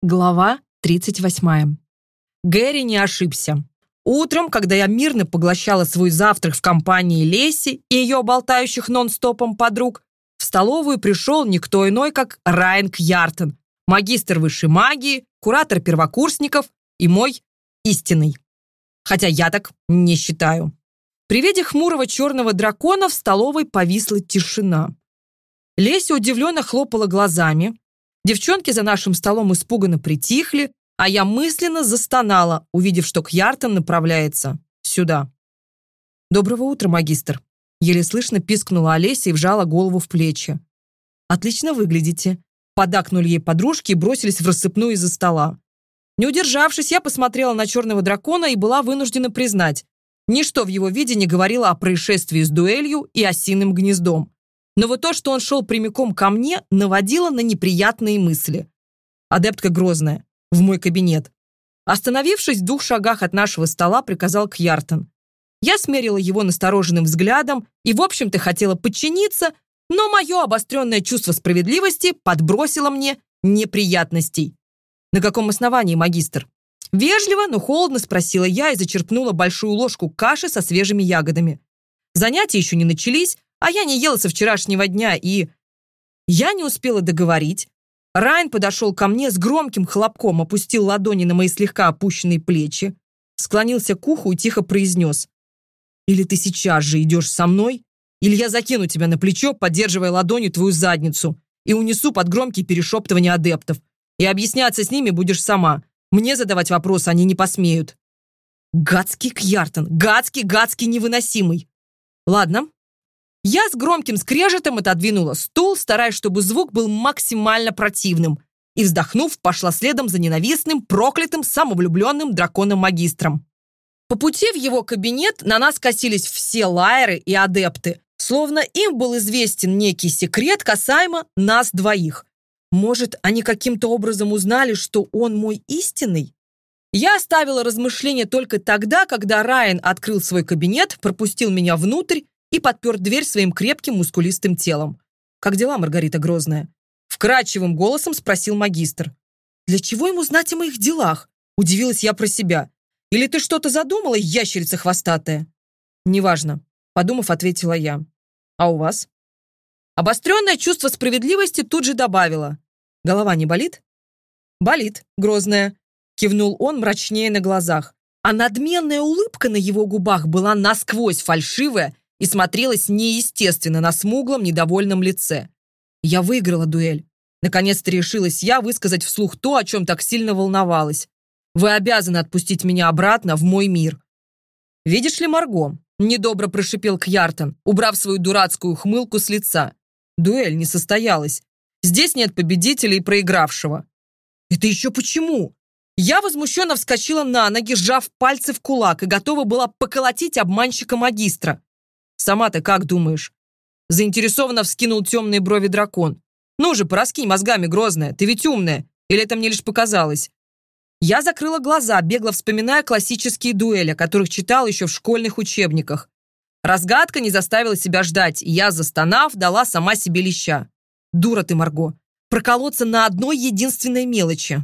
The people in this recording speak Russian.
Глава 38. Гэри не ошибся. Утром, когда я мирно поглощала свой завтрак в компании Леси и ее болтающих нон-стопом подруг, в столовую пришел никто иной, как Райан Яртон, магистр высшей магии, куратор первокурсников и мой истинный. Хотя я так не считаю. При виде хмурого черного дракона в столовой повисла тишина. Леся удивленно хлопала глазами, Девчонки за нашим столом испуганно притихли, а я мысленно застонала, увидев, что к направляется сюда. «Доброго утра, магистр!» Еле слышно пискнула Олеся и вжала голову в плечи. «Отлично выглядите!» Подакнули ей подружки и бросились в рассыпную из-за стола. Не удержавшись, я посмотрела на черного дракона и была вынуждена признать, ничто в его виде не говорило о происшествии с дуэлью и осиным гнездом. Но вот то, что он шел прямиком ко мне, наводило на неприятные мысли. Адептка Грозная. В мой кабинет. Остановившись в двух шагах от нашего стола, приказал Кьяртон. Я смерила его настороженным взглядом и, в общем-то, хотела подчиниться, но мое обостренное чувство справедливости подбросило мне неприятностей. «На каком основании, магистр?» Вежливо, но холодно спросила я и зачерпнула большую ложку каши со свежими ягодами. Занятия еще не начались, а я не ела со вчерашнего дня, и... Я не успела договорить. Райан подошел ко мне с громким хлопком, опустил ладони на мои слегка опущенные плечи, склонился к уху и тихо произнес. «Или ты сейчас же идешь со мной, или я закину тебя на плечо, поддерживая ладонью твою задницу, и унесу под громкие перешептывания адептов. И объясняться с ними будешь сама. Мне задавать вопросы они не посмеют». Гадский Кьяртон, Я с громким скрежетом отодвинула стул, стараясь, чтобы звук был максимально противным, и, вздохнув, пошла следом за ненавистным, проклятым, самовлюбленным драконом-магистром. По пути в его кабинет на нас косились все лайеры и адепты, словно им был известен некий секрет касаемо нас двоих. Может, они каким-то образом узнали, что он мой истинный? Я оставила размышления только тогда, когда Райан открыл свой кабинет, пропустил меня внутрь и подпер дверь своим крепким мускулистым телом. «Как дела, Маргарита Грозная?» Вкрадчивым голосом спросил магистр. «Для чего ему знать о моих делах?» Удивилась я про себя. «Или ты что-то задумала, ящерица хвостатая?» «Неважно», — подумав, ответила я. «А у вас?» Обостренное чувство справедливости тут же добавило. «Голова не болит?» «Болит, грозная», — кивнул он мрачнее на глазах. А надменная улыбка на его губах была насквозь фальшивая и смотрелась неестественно на смуглом, недовольном лице. Я выиграла дуэль. Наконец-то решилась я высказать вслух то, о чем так сильно волновалась. Вы обязаны отпустить меня обратно в мой мир. Видишь ли, Марго, недобро прошипел Кьяртон, убрав свою дурацкую хмылку с лица. Дуэль не состоялась. Здесь нет победителя и проигравшего. Это еще почему? Я возмущенно вскочила на ноги, сжав пальцы в кулак и готова была поколотить обманщика магистра. Сама-то как думаешь?» Заинтересованно вскинул темные брови дракон. «Ну же, пораскинь мозгами, Грозная, ты ведь умная. Или это мне лишь показалось?» Я закрыла глаза, бегло вспоминая классические дуэли, о которых читал еще в школьных учебниках. Разгадка не заставила себя ждать, и я, застонав, дала сама себе леща. «Дура ты, Марго! Проколоться на одной единственной мелочи!»